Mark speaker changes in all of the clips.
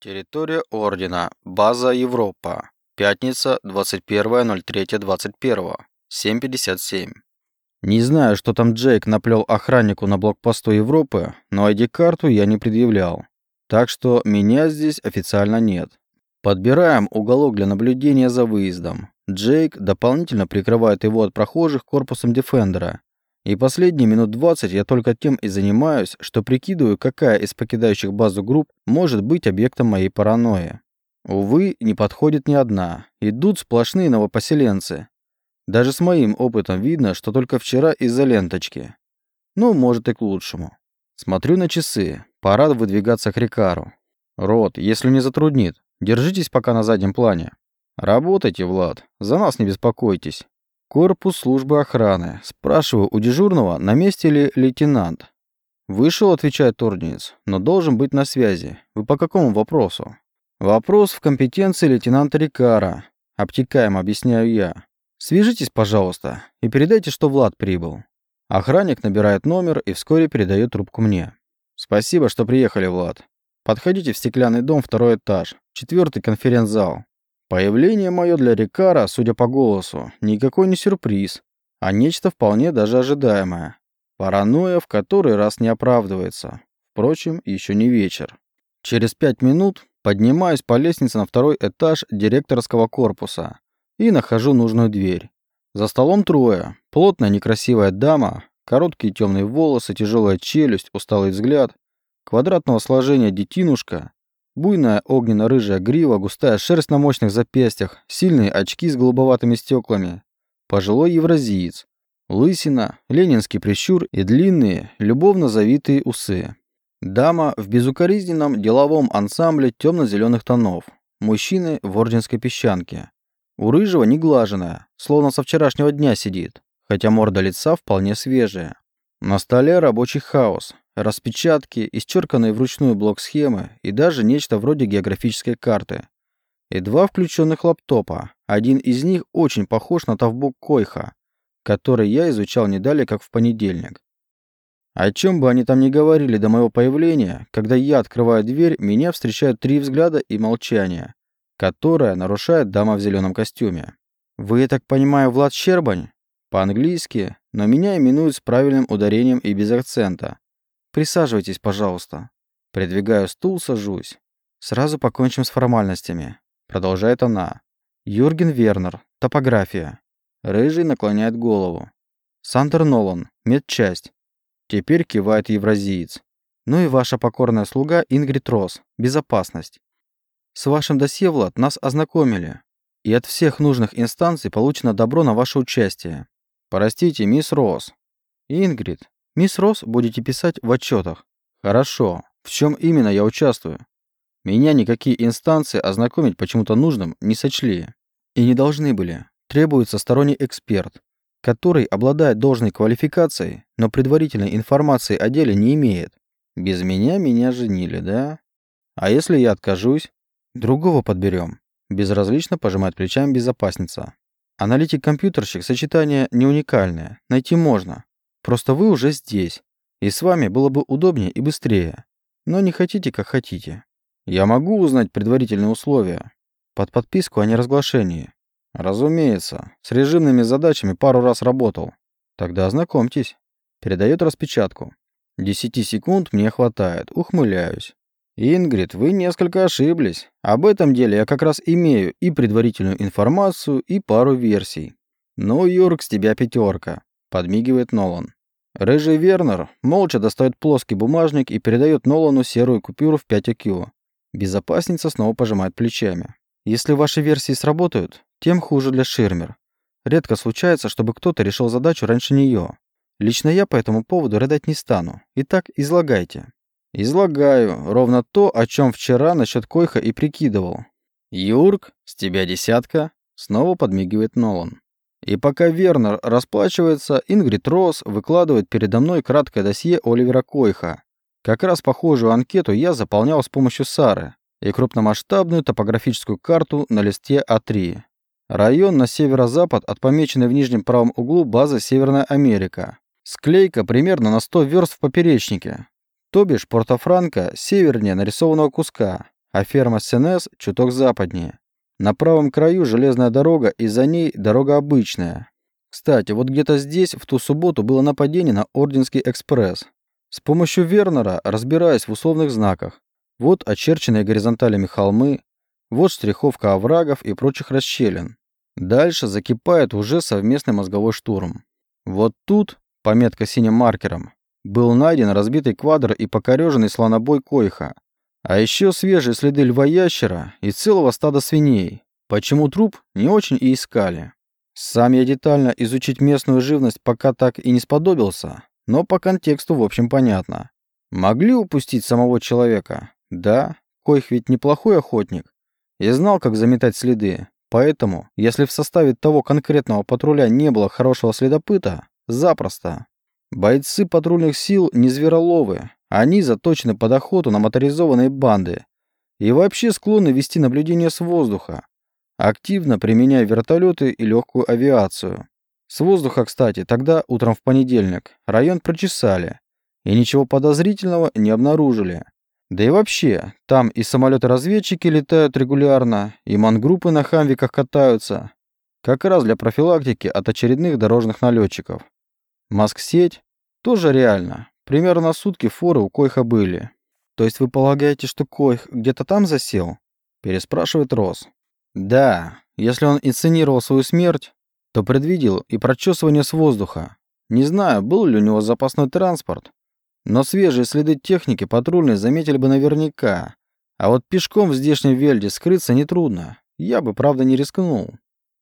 Speaker 1: Территория Ордена. База Европа. Пятница, 21.03.21. 7.57. Не знаю, что там Джейк наплел охраннику на блокпосту Европы, но ID-карту я не предъявлял. Так что меня здесь официально нет. Подбираем уголок для наблюдения за выездом. Джейк дополнительно прикрывает его от прохожих корпусом Дефендера. И последние минут 20 я только тем и занимаюсь, что прикидываю, какая из покидающих базу групп может быть объектом моей паранойи. Увы, не подходит ни одна. Идут сплошные новопоселенцы. Даже с моим опытом видно, что только вчера из-за ленточки. Ну, может и к лучшему. Смотрю на часы. Пора выдвигаться к Рикару. Рот, если не затруднит, держитесь пока на заднем плане. Работайте, Влад. За нас не беспокойтесь. Корпус службы охраны. Спрашиваю у дежурного, на месте ли лейтенант. Вышел, отвечает орденец, но должен быть на связи. Вы по какому вопросу? Вопрос в компетенции лейтенанта Рикара. Обтекаемо объясняю я. Свяжитесь, пожалуйста, и передайте, что Влад прибыл. Охранник набирает номер и вскоре передает трубку мне. Спасибо, что приехали, Влад. Подходите в стеклянный дом, второй этаж, четвертый конференц-зал. Появление мое для Рикара, судя по голосу, никакой не сюрприз, а нечто вполне даже ожидаемое. Паранойя в который раз не оправдывается. Впрочем, еще не вечер. Через пять минут поднимаюсь по лестнице на второй этаж директорского корпуса и нахожу нужную дверь. За столом трое. Плотная некрасивая дама, короткие темные волосы, тяжелая челюсть, усталый взгляд, квадратного сложения детинушка Буйная огненно-рыжая грива, густая шерсть на мощных запястьях, сильные очки с голубоватыми стеклами. Пожилой евразиец. Лысина, ленинский прищур и длинные, любовно завитые усы. Дама в безукоризненном деловом ансамбле темно-зеленых тонов. Мужчины в орденской песчанке. У рыжего неглаженная, словно со вчерашнего дня сидит, хотя морда лица вполне свежая. На столе рабочий хаос распечатки, исчерканные вручную блок-схемы и даже нечто вроде географической карты. И два включенных лаптопа. Один из них очень похож на тавбук Койха, который я изучал не далее, как в понедельник. О чем бы они там ни говорили до моего появления, когда я открываю дверь, меня встречают три взгляда и молчание, которое нарушает дама в зеленом костюме. «Вы, я так понимаю, Влад Щербань?» По-английски, но меня именуют с правильным ударением и без акцента. Присаживайтесь, пожалуйста. Придвигаю стул, сажусь. Сразу покончим с формальностями. Продолжает она. Юрген Вернер. Топография. Рыжий наклоняет голову. Сандер Нолан. Медчасть. Теперь кивает евразиец. Ну и ваша покорная слуга Ингрид Рос. Безопасность. С вашим досье, Влад, нас ознакомили. И от всех нужных инстанций получено добро на ваше участие. Простите, мисс Рос. Ингрид, Мисс Росс будете писать в отчетах. Хорошо. В чем именно я участвую? Меня никакие инстанции ознакомить почему-то нужным не сочли. И не должны были. Требуется сторонний эксперт, который обладает должной квалификацией, но предварительной информации о деле не имеет. Без меня меня женили, да? А если я откажусь? Другого подберем. Безразлично пожимает плечами безопасница. Аналитик-компьютерщик сочетание не уникальное. Найти можно. Просто вы уже здесь, и с вами было бы удобнее и быстрее. Но не хотите, как хотите. Я могу узнать предварительные условия. Под подписку о неразглашении. Разумеется, с режимными задачами пару раз работал. Тогда ознакомьтесь. Передает распечатку. Десяти секунд мне хватает, ухмыляюсь. Ингрид, вы несколько ошиблись. Об этом деле я как раз имею и предварительную информацию, и пару версий. Ну, Юрк, с тебя пятерка. Подмигивает Нолан. Рыжий Вернер молча достает плоский бумажник и передает Нолану серую купюру в 5 IQ. Безопасница снова пожимает плечами. Если ваши версии сработают, тем хуже для Ширмер. Редко случается, чтобы кто-то решил задачу раньше нее. Лично я по этому поводу рыдать не стану. Итак, излагайте. Излагаю ровно то, о чем вчера насчет Койха и прикидывал. Юрк, с тебя десятка, снова подмигивает Нолан. И пока Вернер расплачивается, Ингрид Росс выкладывает передо мной краткое досье Оливера Койха. Как раз похожую анкету я заполнял с помощью Сары и крупномасштабную топографическую карту на листе А3. Район на северо-запад от помеченной в нижнем правом углу базы Северная Америка. Склейка примерно на 100 верст в поперечнике. То бишь Порто-Франко севернее нарисованного куска, а ферма Сенес чуток западнее. На правом краю железная дорога, и за ней дорога обычная. Кстати, вот где-то здесь в ту субботу было нападение на Орденский экспресс. С помощью Вернера разбираясь в условных знаках. Вот очерченные горизонталями холмы, вот штриховка оврагов и прочих расщелин. Дальше закипает уже совместный мозговой штурм. Вот тут, пометка синим маркером, был найден разбитый квадр и покореженный слонобой койха. А еще свежие следы льва-ящера и целого стада свиней. Почему труп не очень и искали. Сам я детально изучить местную живность пока так и не сподобился, но по контексту в общем понятно. Могли упустить самого человека? Да, Койх ведь неплохой охотник и знал, как заметать следы. Поэтому, если в составе того конкретного патруля не было хорошего следопыта, запросто. Бойцы патрульных сил не звероловы, они заточены под охоту на моторизованные банды и вообще склонны вести наблюдение с воздуха, активно применяя вертолеты и легкую авиацию. С воздуха, кстати, тогда, утром в понедельник, район прочесали и ничего подозрительного не обнаружили. Да и вообще, там и самолеты-разведчики летают регулярно, и мангруппы на хамвиках катаются. Как раз для профилактики от очередных дорожных налетчиков. Маск-сеть тоже реально. Примерно сутки форы у Койха были. То есть вы полагаете, что Койх где-то там засел? Переспрашивает Рос. Да, если он инсценировал свою смерть, то предвидел и прочесывание с воздуха. Не знаю, был ли у него запасной транспорт, но свежие следы техники патрульные заметили бы наверняка. А вот пешком в здешнем Вельде скрыться нетрудно. Я бы, правда, не рискнул.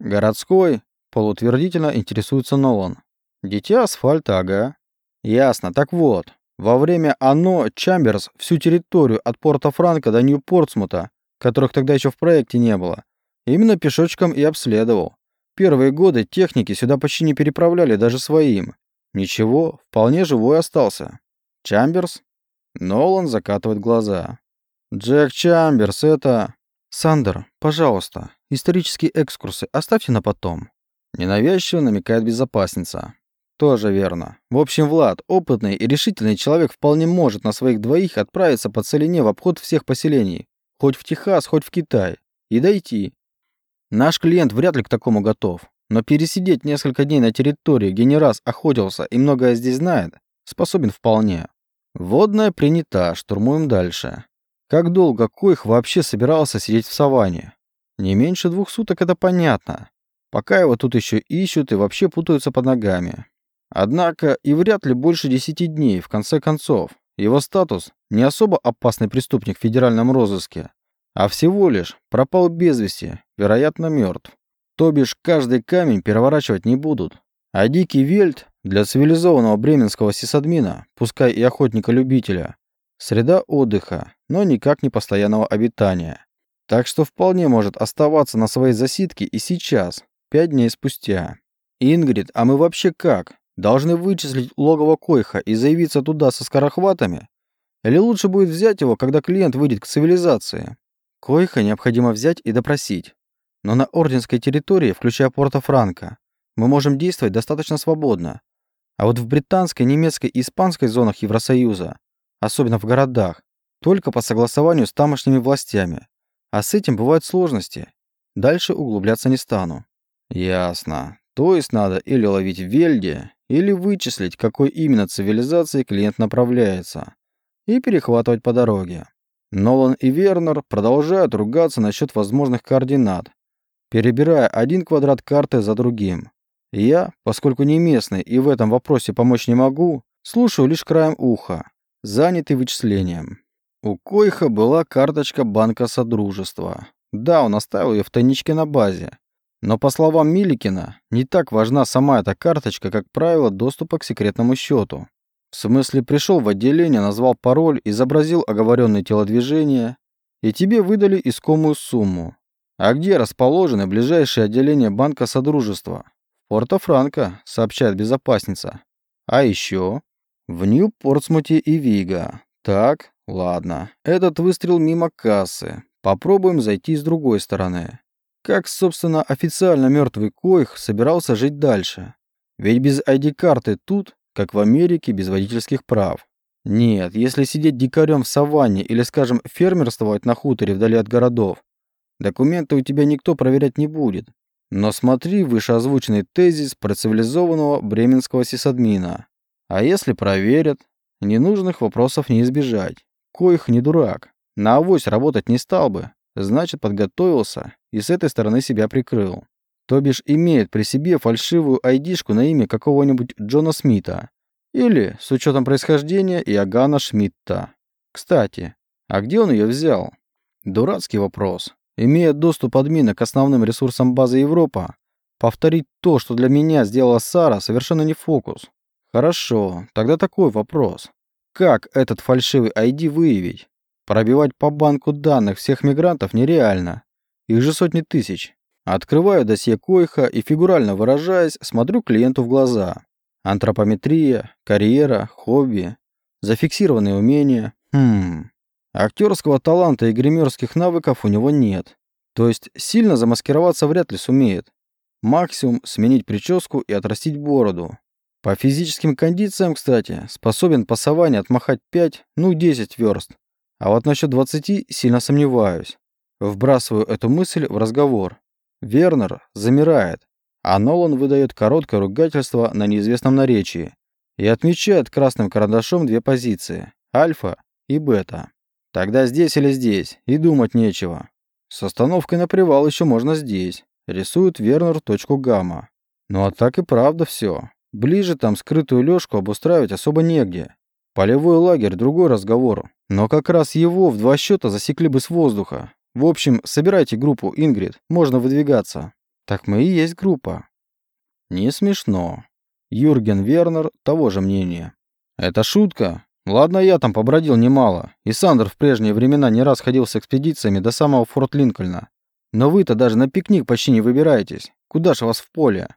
Speaker 1: Городской, полутвердительно интересуется Нолан. Дитя асфальта, ага. Ясно. Так вот, во время ОНО Чамберс всю территорию от порта Франка до Нью-Портсмута, которых тогда еще в проекте не было, именно пешочком и обследовал. Первые годы техники сюда почти не переправляли даже своим. Ничего, вполне живой остался. Чамберс? Нолан закатывает глаза. Джек Чамберс, это... Сандер, пожалуйста, исторические экскурсы оставьте на потом. Ненавязчиво намекает безопасница. Тоже верно. В общем, Влад, опытный и решительный человек вполне может на своих двоих отправиться по целине в обход всех поселений. Хоть в Техас, хоть в Китай. И дойти. Наш клиент вряд ли к такому готов. Но пересидеть несколько дней на территории, где не раз охотился и многое здесь знает, способен вполне. Водная принята, штурмуем дальше. Как долго Койх вообще собирался сидеть в саванне? Не меньше двух суток, это понятно. Пока его тут еще ищут и вообще путаются под ногами. Однако и вряд ли больше десяти дней, в конце концов. Его статус – не особо опасный преступник в федеральном розыске, а всего лишь пропал без вести, вероятно, мертв. То бишь, каждый камень переворачивать не будут. А дикий вельт для цивилизованного бременского сисадмина, пускай и охотника-любителя, среда отдыха, но никак не постоянного обитания. Так что вполне может оставаться на своей засидке и сейчас, пять дней спустя. Ингрид, а мы вообще как? Должны вычислить логово Койха и заявиться туда со скорохватами? Или лучше будет взять его, когда клиент выйдет к цивилизации? Койха необходимо взять и допросить. Но на орденской территории, включая Порто-Франко, мы можем действовать достаточно свободно. А вот в британской, немецкой и испанской зонах Евросоюза, особенно в городах, только по согласованию с тамошними властями. А с этим бывают сложности. Дальше углубляться не стану. Ясно. То есть надо или ловить в Вельде, или вычислить, к какой именно цивилизации клиент направляется, и перехватывать по дороге. Нолан и Вернер продолжают ругаться насчет возможных координат, перебирая один квадрат карты за другим. Я, поскольку не местный и в этом вопросе помочь не могу, слушаю лишь краем уха, занятый вычислением. У Койха была карточка банка Содружества. Да, он оставил ее в тайничке на базе. Но по словам Миликина, не так важна сама эта карточка, как правило доступа к секретному счету. В смысле, пришел в отделение, назвал пароль, изобразил оговоренные телодвижения, и тебе выдали искомую сумму. А где расположены ближайшие отделения банка Содружества? Порто-Франко, сообщает безопасница. А еще в Нью-Портсмуте и Вига. Так, ладно. Этот выстрел мимо кассы. Попробуем зайти с другой стороны. Как, собственно, официально мертвый Койх собирался жить дальше? Ведь без ID-карты тут, как в Америке, без водительских прав. Нет, если сидеть дикарем в саванне или, скажем, фермерствовать на хуторе вдали от городов, документы у тебя никто проверять не будет. Но смотри вышеозвученный тезис про цивилизованного бременского сисадмина. А если проверят, ненужных вопросов не избежать. Коих не дурак. На авось работать не стал бы. Значит, подготовился и с этой стороны себя прикрыл. То бишь имеет при себе фальшивую айдишку на имя какого-нибудь Джона Смита. Или, с учетом происхождения, Иоганна Шмидта. Кстати, а где он ее взял? Дурацкий вопрос. Имея доступ админа к основным ресурсам базы Европа, повторить то, что для меня сделала Сара, совершенно не фокус. Хорошо, тогда такой вопрос. Как этот фальшивый ID выявить? Пробивать по банку данных всех мигрантов нереально. Их же сотни тысяч. Открываю досье Койха и, фигурально выражаясь, смотрю клиенту в глаза. Антропометрия, карьера, хобби, зафиксированные умения. Хм. Актерского таланта и гримерских навыков у него нет. То есть сильно замаскироваться вряд ли сумеет. Максимум сменить прическу и отрастить бороду. По физическим кондициям, кстати, способен по саванне отмахать 5, ну 10 верст. А вот насчет 20 сильно сомневаюсь. Вбрасываю эту мысль в разговор. Вернер замирает, а Нолан выдает короткое ругательство на неизвестном наречии и отмечает красным карандашом две позиции – альфа и бета. Тогда здесь или здесь, и думать нечего. С остановкой на привал еще можно здесь. Рисует Вернер точку гамма. Ну а так и правда все. Ближе там скрытую лёжку обустраивать особо негде. Полевой лагерь – другой разговор. Но как раз его в два счета засекли бы с воздуха. В общем, собирайте группу, Ингрид, можно выдвигаться. Так мы и есть группа. Не смешно. Юрген Вернер того же мнения. Это шутка. Ладно, я там побродил немало. И Сандер в прежние времена не раз ходил с экспедициями до самого Форт Линкольна. Но вы-то даже на пикник почти не выбираетесь. Куда же вас в поле?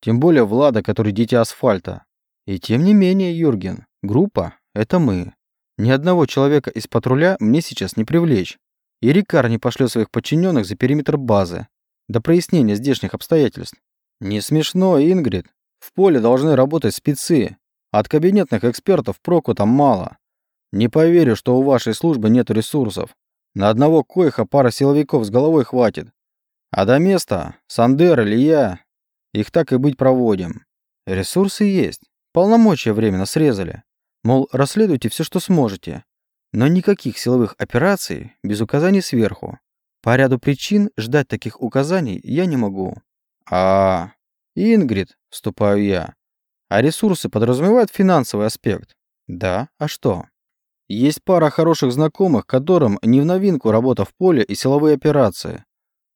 Speaker 1: Тем более Влада, который дитя асфальта. И тем не менее, Юрген, группа — это мы. Ни одного человека из патруля мне сейчас не привлечь. И Рикар не пошлет своих подчиненных за периметр базы до прояснения здешних обстоятельств. Не смешно, Ингрид. В поле должны работать спецы. От кабинетных экспертов проку там мало. Не поверю, что у вашей службы нет ресурсов. На одного коиха пара силовиков с головой хватит. А до места Сандер или я, их так и быть проводим. Ресурсы есть. Полномочия временно срезали. Мол, расследуйте все, что сможете. Но никаких силовых операций без указаний сверху. По ряду причин ждать таких указаний я не могу. А, Ингрид, вступаю я. А ресурсы подразумевают финансовый аспект? Да, а что? Есть пара хороших знакомых, которым не в новинку работа в поле и силовые операции.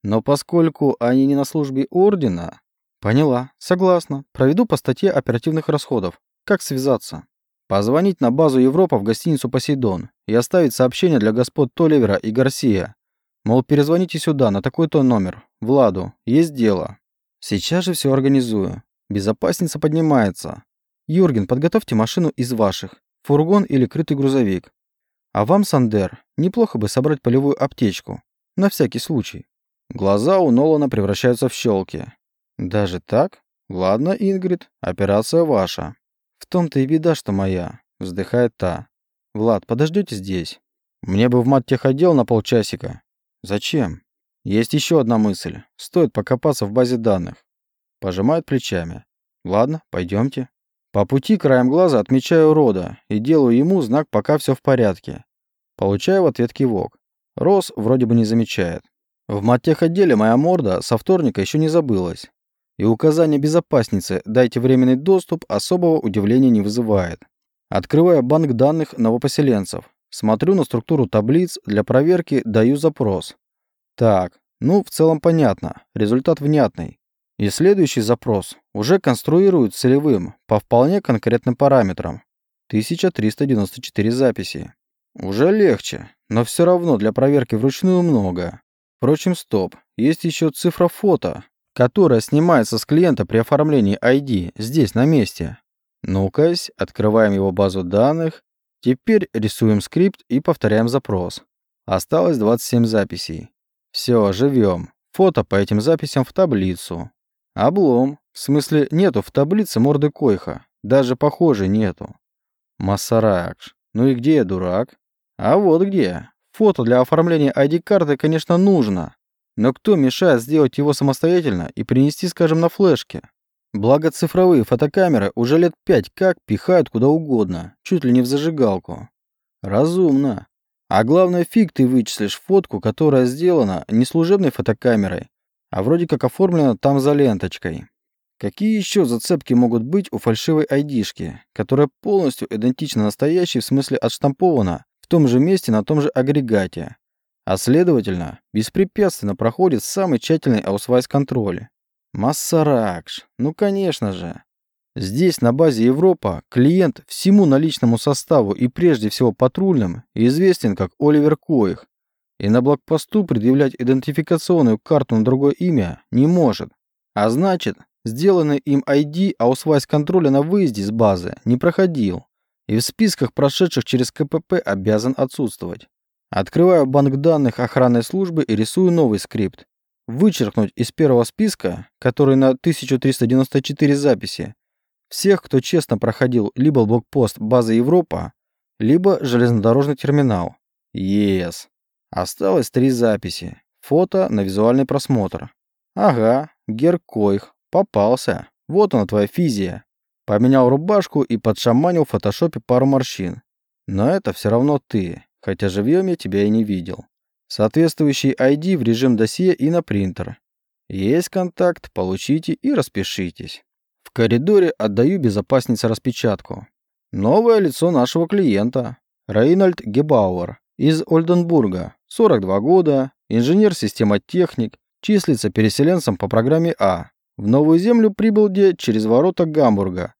Speaker 1: Но поскольку они не на службе ордена... Поняла, согласна. Проведу по статье оперативных расходов. Как связаться? Позвонить на базу Европа в гостиницу «Посейдон» и оставить сообщение для господ Толивера и Гарсия, Мол, перезвоните сюда, на такой-то номер. Владу, есть дело. Сейчас же все организую. Безопасница поднимается. Юрген, подготовьте машину из ваших. Фургон или крытый грузовик. А вам, Сандер, неплохо бы собрать полевую аптечку. На всякий случай. Глаза у Нолана превращаются в щелки. Даже так? Ладно, Ингрид, операция ваша. В том-то и беда, что моя. Вздыхает та. Влад, подождете здесь. Мне бы в маттехотдел на полчасика. Зачем? Есть еще одна мысль. Стоит покопаться в базе данных. Пожимает плечами. Ладно, пойдемте. По пути краем глаза отмечаю Рода и делаю ему знак «пока все в порядке». Получаю в ответ кивок. Рос вроде бы не замечает. В матех-отделе моя морда со вторника еще не забылась. И указание безопасницы «дайте временный доступ» особого удивления не вызывает. Открываю банк данных новопоселенцев. Смотрю на структуру таблиц, для проверки даю запрос. Так, ну, в целом понятно, результат внятный. И следующий запрос уже конструируют целевым, по вполне конкретным параметрам. 1394 записи. Уже легче, но все равно для проверки вручную много. Впрочем, стоп, есть еще цифра фото, которая снимается с клиента при оформлении ID здесь, на месте. Ну-ка, открываем его базу данных Теперь рисуем скрипт и повторяем запрос. Осталось 27 записей. Все, живем. Фото по этим записям в таблицу. Облом. В смысле, нету в таблице морды койха. Даже похожей нету. Масаракш. Ну и где я дурак? А вот где. Фото для оформления ID-карты, конечно, нужно. Но кто мешает сделать его самостоятельно и принести, скажем, на флешке? Благо цифровые фотокамеры уже лет пять как пихают куда угодно, чуть ли не в зажигалку. Разумно. А главное, фиг ты вычислишь фотку, которая сделана не служебной фотокамерой, а вроде как оформлена там за ленточкой. Какие еще зацепки могут быть у фальшивой айдишки, которая полностью идентична настоящей в смысле отштампована в том же месте на том же агрегате, а следовательно, беспрепятственно проходит самый тщательный аусвайс-контроль? Массаракш, ну конечно же. Здесь, на базе Европа, клиент всему наличному составу и прежде всего патрульным известен как Оливер Коих, и на блокпосту предъявлять идентификационную карту на другое имя не может. А значит, сделанный им ID аусвайс контроля на выезде с базы не проходил и в списках прошедших через КПП обязан отсутствовать. Открываю банк данных охранной службы и рисую новый скрипт. Вычеркнуть из первого списка, который на 1394 записи, всех, кто честно проходил либо блокпост базы Европа, либо железнодорожный терминал. Yes. Осталось три записи. Фото на визуальный просмотр. Ага, Геркойх. Попался. Вот она твоя физия. Поменял рубашку и подшаманил в фотошопе пару морщин. Но это все равно ты, хотя живьем я тебя и не видел. Соответствующий ID в режим досье и на принтер. Есть контакт, получите и распишитесь. В коридоре отдаю безопаснице распечатку. Новое лицо нашего клиента. Рейнольд Гебауэр из Ольденбурга. 42 года, инженер-системотехник, числится переселенцем по программе А. В Новую Землю прибыл где через ворота Гамбурга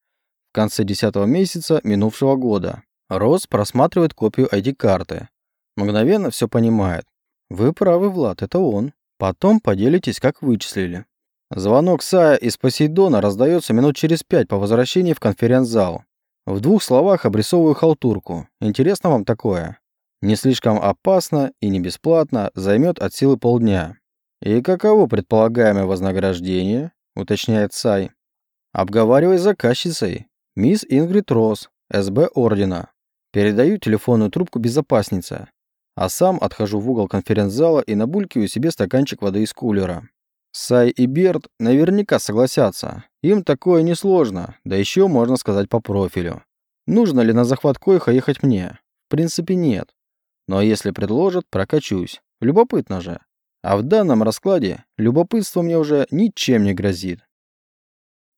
Speaker 1: в конце 10 месяца минувшего года. Рос просматривает копию ID-карты. Мгновенно все понимает. Вы правы, Влад, это он. Потом поделитесь, как вычислили. Звонок Сая из Посейдона раздается минут через пять по возвращении в конференц-зал. В двух словах обрисовываю халтурку. Интересно вам такое? Не слишком опасно и не бесплатно, займет от силы полдня. И каково предполагаемое вознаграждение, уточняет Сай. Обговаривай с заказчицей. Мисс Ингрид Росс, СБ Ордена. Передаю телефонную трубку безопаснице. А сам отхожу в угол конференц-зала и набулькиваю себе стаканчик воды из кулера. Сай и Берт наверняка согласятся. Им такое несложно, да еще можно сказать по профилю. Нужно ли на захват Койха ехать мне? В принципе, нет. Но если предложат, прокачусь. Любопытно же. А в данном раскладе любопытство мне уже ничем не грозит.